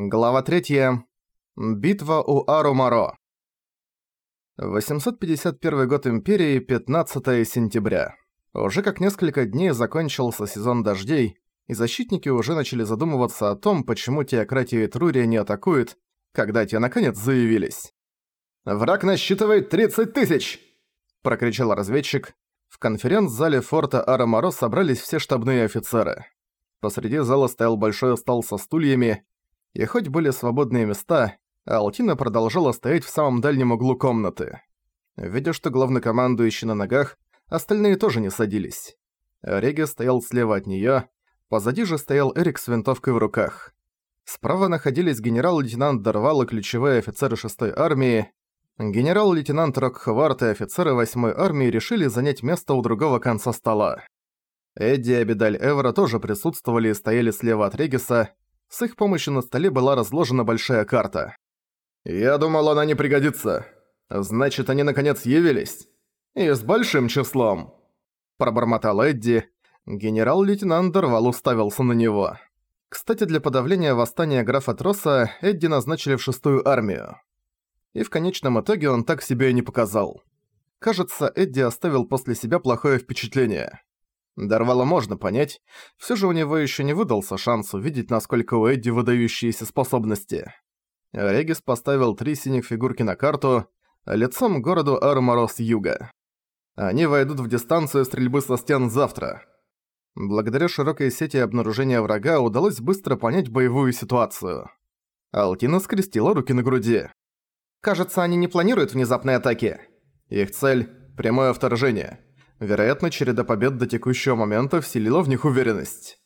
Глава 3. Битва у Арумаро. 851 год Империи, 15 сентября. Уже как несколько дней закончился сезон дождей, и защитники уже начали задумываться о том, почему теократия Трурия не атакует, когда те наконец заявились. «Враг насчитывает 30 тысяч!» – прокричал разведчик. В конференц-зале форта Арамаро собрались все штабные офицеры. Посреди зала стоял большой стол со стульями, и хоть были свободные места, Алтина продолжала стоять в самом дальнем углу комнаты. Видя, что главнокомандующий на ногах, остальные тоже не садились. Реги стоял слева от неё, позади же стоял Эрик с винтовкой в руках. Справа находились генерал-лейтенант Дарвал и ключевые офицеры 6-й армии. Генерал-лейтенант Рокхвард и офицеры 8-й армии решили занять место у другого конца стола. Эдди и Абидаль Эвера тоже присутствовали и стояли слева от Региса, с их помощью на столе была разложена большая карта. «Я думал, она не пригодится. Значит, они наконец явились. И с большим числом!» Пробормотал Эдди. Генерал-лейтенант Дорвал уставился на него. Кстати, для подавления восстания графа Троса Эдди назначили в шестую армию. И в конечном итоге он так себя и не показал. Кажется, Эдди оставил после себя плохое впечатление. Дарвала можно понять, все же у него еще не выдался шанс увидеть, насколько у Эдди выдающиеся способности. Регис поставил три синих фигурки на карту, лицом к городу Армаро с юга. Они войдут в дистанцию стрельбы со стен завтра. Благодаря широкой сети обнаружения врага удалось быстро понять боевую ситуацию. Алтина скрестила руки на груди. «Кажется, они не планируют внезапной атаки. Их цель – прямое вторжение». Вероятно, череда побед до текущего момента вселила в них уверенность.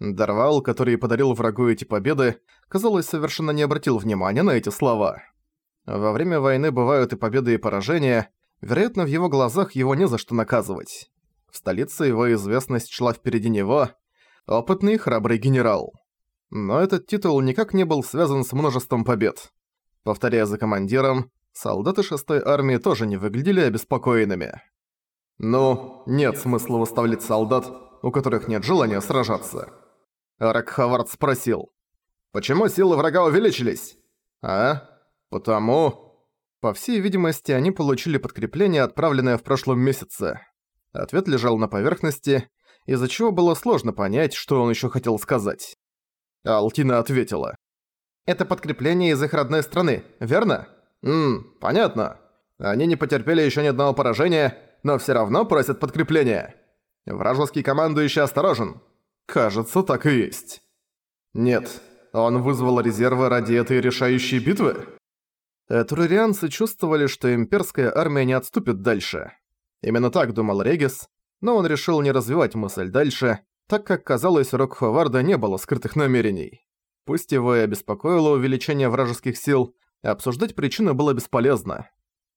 Дарвал, который подарил врагу эти победы, казалось, совершенно не обратил внимания на эти слова. Во время войны бывают и победы, и поражения, вероятно, в его глазах его не за что наказывать. В столице его известность шла впереди него, опытный храбрый генерал. Но этот титул никак не был связан с множеством побед. Повторяя за командиром, солдаты шестой армии тоже не выглядели обеспокоенными. «Ну, нет смысла выставлять солдат, у которых нет желания сражаться». Ракхавард спросил. «Почему силы врага увеличились?» «А? Потому...» По всей видимости, они получили подкрепление, отправленное в прошлом месяце. Ответ лежал на поверхности, из-за чего было сложно понять, что он еще хотел сказать. Алтина ответила. «Это подкрепление из их родной страны, верно?» «Ммм, понятно. Они не потерпели еще ни одного поражения, но все равно просят подкрепления. Вражеский командующий осторожен. Кажется, так и есть. Нет, он вызвал резервы ради этой решающей битвы? Турианцы чувствовали, что имперская армия не отступит дальше. Именно так думал Регис, но он решил не развивать мысль дальше, так как, казалось, у Рокховарда не было скрытых намерений. Пусть его и обеспокоило увеличение вражеских сил, обсуждать причину было бесполезно.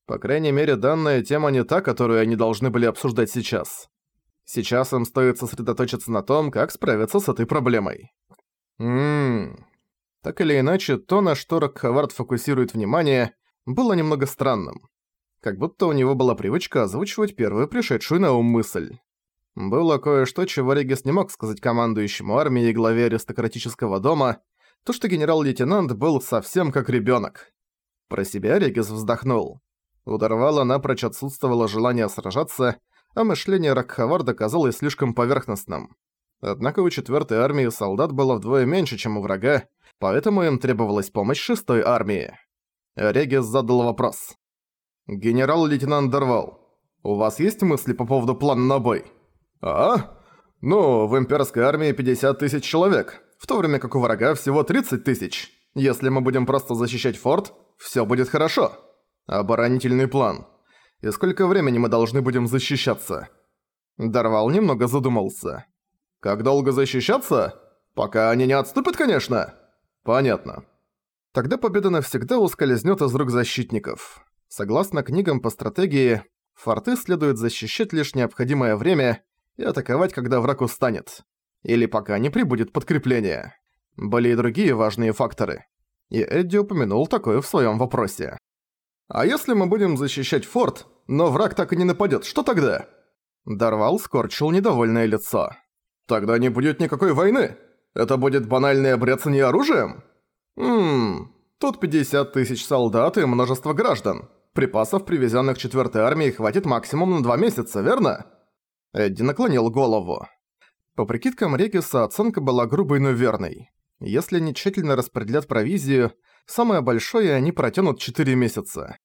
По крайней мере, данная тема не та, которую они должны были обсуждать сейчас. Сейчас им стоит сосредоточиться на том, как справиться с этой проблемой. Ммм... Так или иначе, то, на что Рокхавард фокусирует внимание, было немного странным. Как будто у него была привычка озвучивать первую пришедшую на ум мысль. Было кое-что, чего Регис не мог сказать командующему армией и главе аристократического дома, то, что генерал-лейтенант был совсем как ребенок. Про себя Регис вздохнул. У Дарвала напрочь отсутствовало желание сражаться, а мышление Ракхаварда казалось слишком поверхностным. Однако у 4-й армии солдат было вдвое меньше, чем у врага, поэтому им требовалась помощь 6-й армии. Регис задал вопрос. «Генерал-лейтенант Дарвал, у вас есть мысли по поводу плана на бой?» «А? Ну, в имперской армии 50 тысяч человек, в то время как у врага всего 30 тысяч. Если мы будем просто защищать форт, всё будет хорошо». Оборонительный план. И сколько времени мы должны будем защищаться? Дарвал немного задумался. Как долго защищаться? Пока они не отступят, конечно. Понятно. Тогда победа навсегда ускользнет из рук защитников. Согласно книгам по стратегии, форты следует защищать лишь необходимое время и атаковать, когда враг устанет. Или пока не прибудет подкрепление. Были и другие важные факторы. И Эдди упомянул такое в своем вопросе. А если мы будем защищать форт, но враг так и не нападет, что тогда?» Дарвал скорчил недовольное лицо. «Тогда не будет никакой войны. Это будет банальное бряцание оружием?» Ммм, тут 50 тысяч солдат и множество граждан. Припасов, привезенных 4 армией, хватит максимум на два месяца, верно? Эдди наклонил голову. По прикидкам Региса оценка была грубой, но верной. Если они тщательно распределят провизию, самое большое они протянут 4 месяца.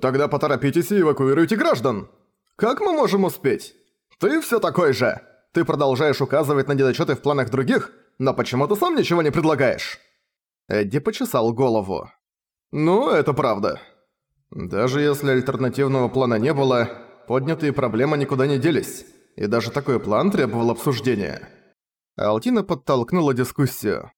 «Тогда поторопитесь и эвакуируйте граждан! Как мы можем успеть? Ты всё такой же! Ты продолжаешь указывать на недочёты в планах других, но почему ты сам ничего не предлагаешь?» Эдди почесал голову. «Ну, это правда. Даже если альтернативного плана не было, поднятые проблемы никуда не делись, и даже такой план требовал обсуждения». Алтина подтолкнула дискуссию.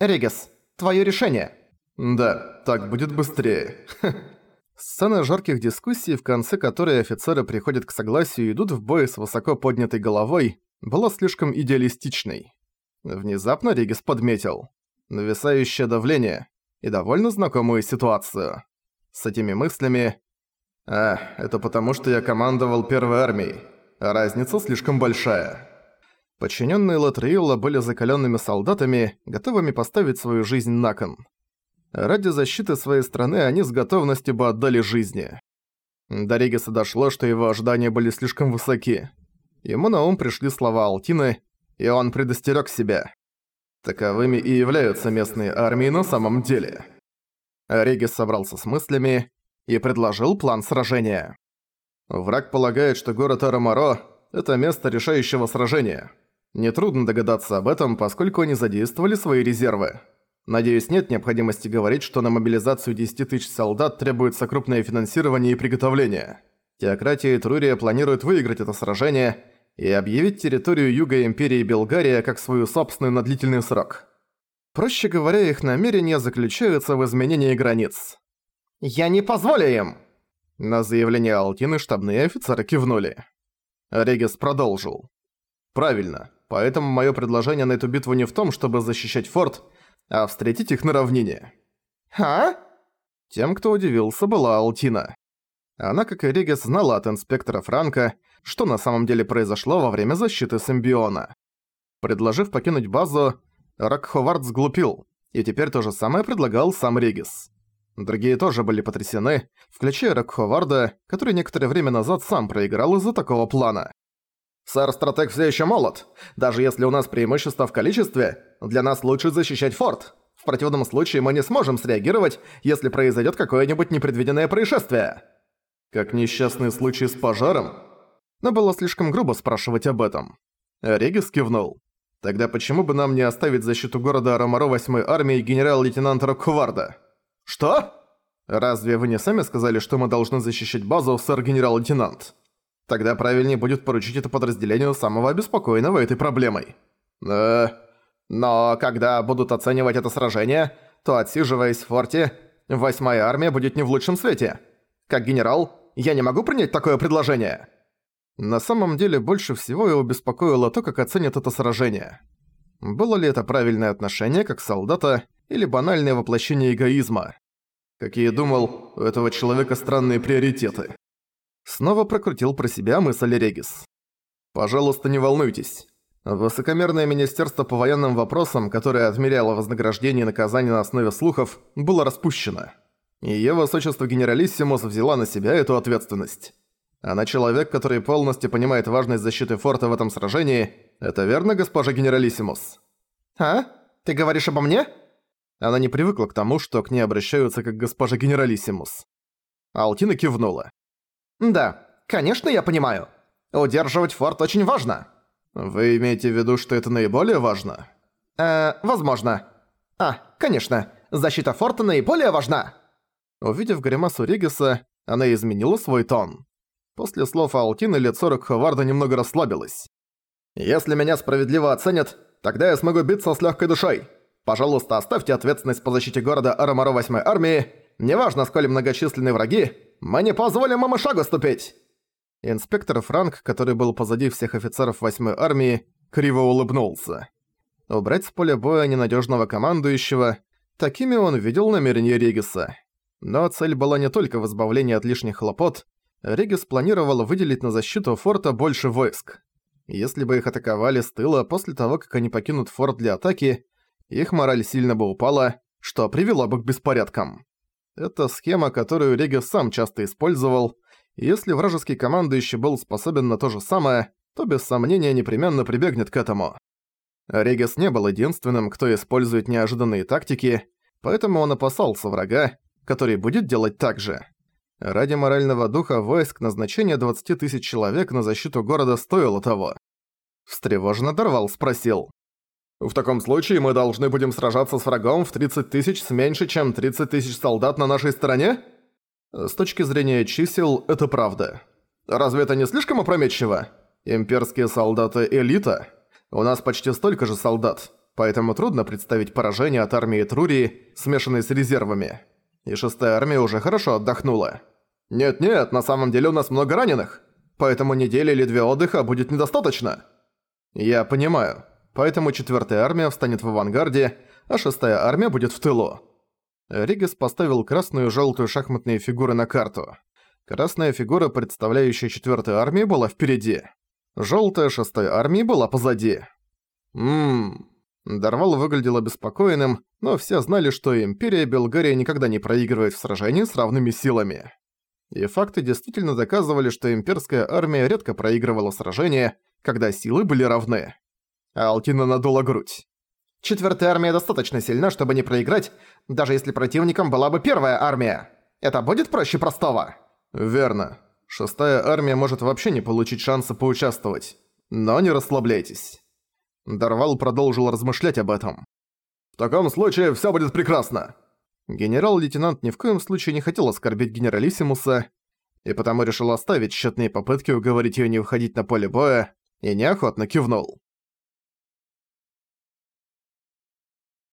«Регис, твоё решение!» «Да, так будет быстрее». Сцена жарких дискуссий, в конце которой офицеры приходят к согласию и идут в бой с высоко поднятой головой, была слишком идеалистичной. Внезапно Регис подметил. Нависающее давление и довольно знакомую ситуацию. С этими мыслями... А, это потому, что я командовал первой армией. Разница слишком большая. Подчиненные Латриила были закаленными солдатами, готовыми поставить свою жизнь на кон. Ради защиты своей страны они с готовностью бы отдали жизни. До Региса дошло, что его ожидания были слишком высоки. Ему на ум пришли слова Алтины, и он предостерег себя. Таковыми и являются местные армии на самом деле. Регис собрался с мыслями и предложил план сражения. Враг полагает, что город Арамаро – это место решающего сражения. Нетрудно догадаться об этом, поскольку они задействовали свои резервы. Надеюсь, нет необходимости говорить, что на мобилизацию 10 тысяч солдат требуется крупное финансирование и приготовление. Теократия и Трурия планируют выиграть это сражение и объявить территорию Юга Империи Белгария как свою собственную на длительный срок. Проще говоря, их намерения заключаются в изменении границ. «Я не позволю им!» На заявление Алтины штабные офицеры кивнули. Регис продолжил. «Правильно. Поэтому мое предложение на эту битву не в том, чтобы защищать форт, а встретить их на равнине. «А?» Тем, кто удивился, была Алтина. Она, как и Регис, знала от инспектора Франка, что на самом деле произошло во время защиты симбиона. Предложив покинуть базу, Рокховард сглупил, и теперь то же самое предлагал сам Регис. Другие тоже были потрясены, включая Рокховарда, который некоторое время назад сам проиграл из-за такого плана. «Сэр-стратег все еще молод. Даже если у нас преимущество в количестве, для нас лучше защищать форт. В противном случае мы не сможем среагировать, если произойдет какое-нибудь непредвиденное происшествие». Как несчастный случай с пожаром? Но было слишком грубо спрашивать об этом. Регис кивнул. Тогда почему бы нам не оставить защиту города Арамаро 8-й армии генерал-лейтенанта Рокхварда? Что? Разве вы не сами сказали, что мы должны защищать базу, сэр-генерал-лейтенант? Тогда правильнее будет поручить это подразделению самого обеспокоенного этой проблемой. Э, но когда будут оценивать это сражение, то отсиживаясь в форте, восьмая армия будет не в лучшем свете. Как генерал, я не могу принять такое предложение. На самом деле, больше всего его беспокоило то, как оценят это сражение. Было ли это правильное отношение как солдата или банальное воплощение эгоизма? Как я и думал, у этого человека странные приоритеты. Снова прокрутил про себя мысль Регис. «Пожалуйста, не волнуйтесь. Высокомерное министерство по военным вопросам, которое отмеряло вознаграждение и наказание на основе слухов, было распущено. И её высочество генералиссимус взяла на себя эту ответственность. Она человек, который полностью понимает важность защиты форта в этом сражении. Это верно, госпожа генералиссимус?» «А? Ты говоришь обо мне?» Она не привыкла к тому, что к ней обращаются как госпожа генералиссимус. Алтина кивнула. «Да, конечно, я понимаю. Удерживать форт очень важно». «Вы имеете в виду, что это наиболее важно?» «Э, возможно. А, конечно, защита форта наиболее важна». Увидев гримасу Ригаса, она изменила свой тон. После слов Алтины лицо Рокховарда немного расслабилось. «Если меня справедливо оценят, тогда я смогу биться с легкой душой. Пожалуйста, оставьте ответственность по защите города Арамаро 8 армии. Неважно, сколь многочисленны враги, мы не позволим им и шагу ступить!» Инспектор Франк, который был позади всех офицеров 8-й армии, криво улыбнулся. Убрать с поля боя ненадежного командующего, такими он видел намерения Региса. Но цель была не только в избавлении от лишних хлопот, Регис планировал выделить на защиту форта больше войск. Если бы их атаковали с тыла после того, как они покинут форт для атаки, их мораль сильно бы упала, что привело бы к беспорядкам. Это схема, которую Регис сам часто использовал, если вражеский командующий был способен на то же самое, то без сомнения непременно прибегнет к этому. Регис не был единственным, кто использует неожиданные тактики, поэтому он опасался врага, который будет делать так же. Ради морального духа войск назначение 20 тысяч человек на защиту города стоило того. Встревоженно Дарвал спросил. «В таком случае мы должны будем сражаться с врагом в 30 тысяч с меньше, чем 30 тысяч солдат на нашей стороне?» С точки зрения чисел, это правда. Разве это не слишком опрометчиво? Имперские солдаты – элита. У нас почти столько же солдат, поэтому трудно представить поражение от армии Трурии, смешанной с резервами. И шестая армия уже хорошо отдохнула. Нет-нет, на самом деле у нас много раненых, поэтому недели или две отдыха будет недостаточно. Я понимаю, поэтому четвертая армия встанет в авангарде, а шестая армия будет в тылу. Ригес поставил красную и желтую шахматные фигуры на карту. Красная фигура, представляющая четвертую армию, была впереди. Желтая шестой армии была позади. Ммм... Дарвал выглядел обеспокоенным, но все знали, что Империя Белгария никогда не проигрывает в сражении с равными силами. И факты действительно доказывали, что имперская армия редко проигрывала сражения, когда силы были равны. Алтина надула грудь. «Четвертая армия достаточно сильна, чтобы не проиграть, даже если противником была бы первая армия. Это будет проще простого?» «Верно. Шестая армия может вообще не получить шанса поучаствовать. Но не расслабляйтесь». Дарвал продолжил размышлять об этом. «В таком случае всё будет прекрасно!» Генерал-лейтенант ни в коем случае не хотел оскорбить генералиссимуса, и потому решил оставить тщетные попытки уговорить её не выходить на поле боя, и неохотно кивнул.